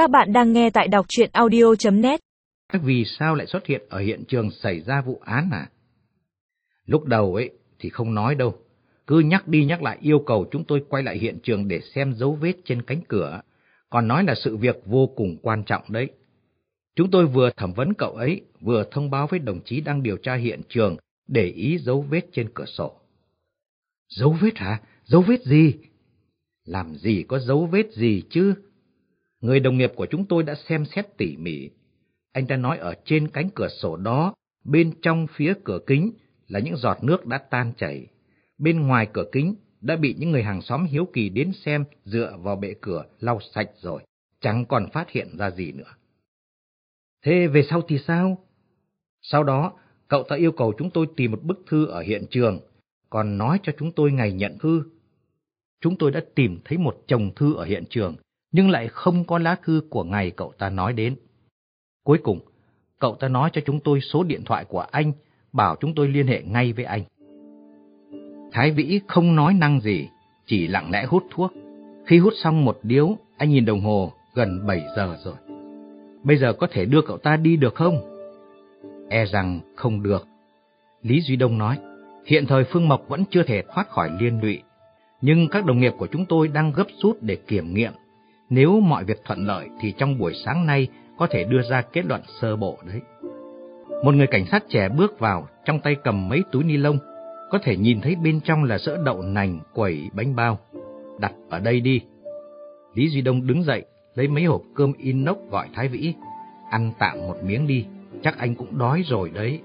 Các bạn đang nghe tại đọc chuyện audio.net Vì sao lại xuất hiện ở hiện trường xảy ra vụ án à? Lúc đầu ấy thì không nói đâu, cứ nhắc đi nhắc lại yêu cầu chúng tôi quay lại hiện trường để xem dấu vết trên cánh cửa, còn nói là sự việc vô cùng quan trọng đấy. Chúng tôi vừa thẩm vấn cậu ấy, vừa thông báo với đồng chí đang điều tra hiện trường để ý dấu vết trên cửa sổ. Dấu vết hả? Dấu vết gì? Làm gì có dấu vết gì chứ? Người đồng nghiệp của chúng tôi đã xem xét tỉ mỉ. Anh ta nói ở trên cánh cửa sổ đó, bên trong phía cửa kính là những giọt nước đã tan chảy. Bên ngoài cửa kính đã bị những người hàng xóm hiếu kỳ đến xem dựa vào bệ cửa lau sạch rồi, chẳng còn phát hiện ra gì nữa. Thế về sau thì sao? Sau đó, cậu ta yêu cầu chúng tôi tìm một bức thư ở hiện trường, còn nói cho chúng tôi ngày nhận thư. Chúng tôi đã tìm thấy một chồng thư ở hiện trường, nhưng lại không có lá thư của ngày cậu ta nói đến. Cuối cùng, cậu ta nói cho chúng tôi số điện thoại của anh, bảo chúng tôi liên hệ ngay với anh. Thái Vĩ không nói năng gì, chỉ lặng lẽ hút thuốc. Khi hút xong một điếu, anh nhìn đồng hồ, gần 7 giờ rồi. Bây giờ có thể đưa cậu ta đi được không? E rằng không được. Lý Duy Đông nói, hiện thời Phương Mộc vẫn chưa thể thoát khỏi liên lụy, nhưng các đồng nghiệp của chúng tôi đang gấp rút để kiểm nghiệm nếu mọi việc thuận lợi thì trong buổi sáng nay có thể đưa ra kết luận sơ bộ đấy. Một người cảnh sát trẻ bước vào, trong tay cầm mấy túi ni lông, có thể nhìn thấy bên trong là sữa đậu nành, quẩy, bánh bao. Đặt ở đây đi. Lý Duy Đông đứng dậy, lấy mấy hộp cơm inox gọi Thái Vĩ. Ăn tạm một miếng đi, chắc anh cũng đói rồi đấy.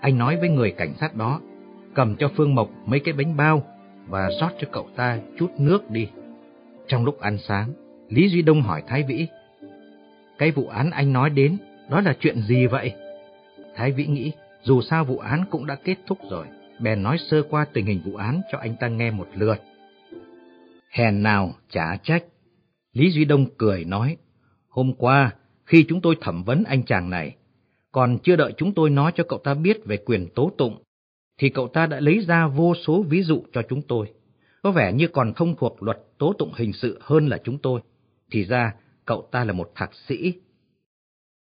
Anh nói với người cảnh sát đó, cầm cho Phương Mộc mấy cái bánh bao và rót cho cậu ta chút nước đi. Trong lúc ăn sáng, Lý Duy Đông hỏi Thái Vĩ. Cái vụ án anh nói đến, đó là chuyện gì vậy? Thái Vĩ nghĩ, dù sao vụ án cũng đã kết thúc rồi, bèn nói sơ qua tình hình vụ án cho anh ta nghe một lượt. Hèn nào chả trách. Lý Duy Đông cười nói, hôm qua, khi chúng tôi thẩm vấn anh chàng này, còn chưa đợi chúng tôi nói cho cậu ta biết về quyền tố tụng, thì cậu ta đã lấy ra vô số ví dụ cho chúng tôi. Có vẻ như còn thông thuộc luật tố tụng hình sự hơn là chúng tôi. Thì ra, cậu ta là một thạc sĩ.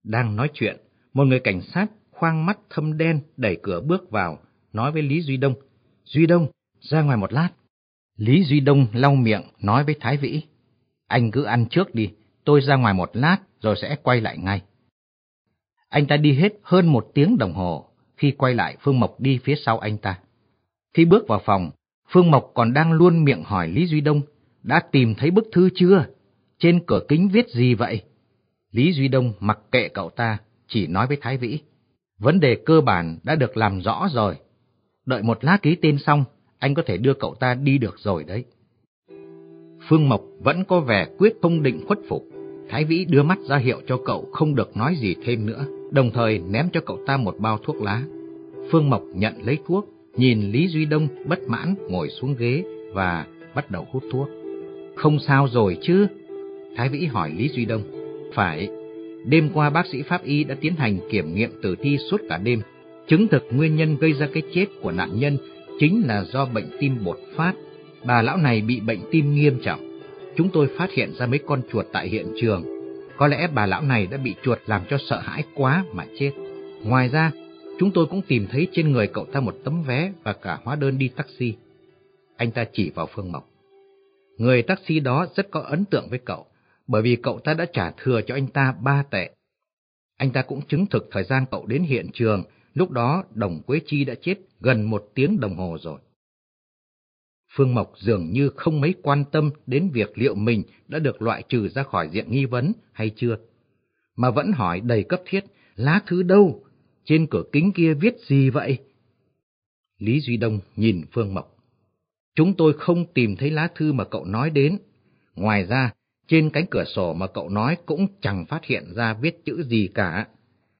Đang nói chuyện, một người cảnh sát khoang mắt thâm đen đẩy cửa bước vào, nói với Lý Duy Đông. Duy Đông, ra ngoài một lát. Lý Duy Đông lau miệng, nói với Thái Vĩ. Anh cứ ăn trước đi, tôi ra ngoài một lát rồi sẽ quay lại ngay. Anh ta đi hết hơn một tiếng đồng hồ, khi quay lại Phương Mộc đi phía sau anh ta. Khi bước vào phòng, Phương Mộc còn đang luôn miệng hỏi Lý Duy Đông, đã tìm thấy bức thư chưa? Trên cửa kính viết gì vậy? Lý Duy Đông mặc kệ cậu ta, chỉ nói với Thái Vĩ. Vấn đề cơ bản đã được làm rõ rồi. Đợi một lát ký tên xong, anh có thể đưa cậu ta đi được rồi đấy. Phương Mộc vẫn có vẻ quyết không định khuất phục. Thái Vĩ đưa mắt ra hiệu cho cậu không được nói gì thêm nữa, đồng thời ném cho cậu ta một bao thuốc lá. Phương Mộc nhận lấy thuốc, nhìn Lý Duy Đông bất mãn ngồi xuống ghế và bắt đầu hút thuốc. Không sao rồi chứ? Thái Vĩ hỏi Lý Duy Đông. Phải, đêm qua bác sĩ pháp y đã tiến hành kiểm nghiệm tử thi suốt cả đêm. Chứng thực nguyên nhân gây ra cái chết của nạn nhân chính là do bệnh tim bột phát. Bà lão này bị bệnh tim nghiêm trọng. Chúng tôi phát hiện ra mấy con chuột tại hiện trường. Có lẽ bà lão này đã bị chuột làm cho sợ hãi quá mà chết. Ngoài ra, chúng tôi cũng tìm thấy trên người cậu ta một tấm vé và cả hóa đơn đi taxi. Anh ta chỉ vào Phương Mộc. Người taxi đó rất có ấn tượng với cậu, bởi vì cậu ta đã trả thừa cho anh ta ba tệ. Anh ta cũng chứng thực thời gian cậu đến hiện trường, lúc đó Đồng Quế Chi đã chết gần một tiếng đồng hồ rồi. Phương Mộc dường như không mấy quan tâm đến việc liệu mình đã được loại trừ ra khỏi diện nghi vấn hay chưa, mà vẫn hỏi đầy cấp thiết, lá thư đâu, trên cửa kính kia viết gì vậy? Lý Duy Đông nhìn Phương Mộc. Chúng tôi không tìm thấy lá thư mà cậu nói đến. Ngoài ra, trên cánh cửa sổ mà cậu nói cũng chẳng phát hiện ra viết chữ gì cả.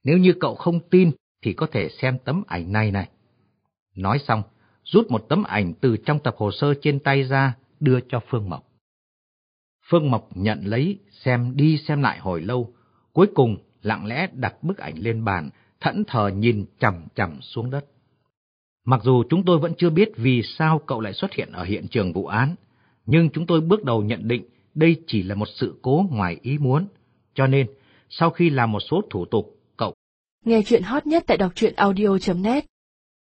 Nếu như cậu không tin, thì có thể xem tấm ảnh này này. Nói xong, rút một tấm ảnh từ trong tập hồ sơ trên tay ra, đưa cho Phương Mộc. Phương Mộc nhận lấy, xem đi xem lại hồi lâu, cuối cùng lặng lẽ đặt bức ảnh lên bàn, thẫn thờ nhìn chằm chằm xuống đất. Mặc dù chúng tôi vẫn chưa biết vì sao cậu lại xuất hiện ở hiện trường vụ án, nhưng chúng tôi bước đầu nhận định đây chỉ là một sự cố ngoài ý muốn, Cho nên, sau khi làm một số thủ tục, cậu Nghe chuyện hot nhất tại đọc truyện audio.net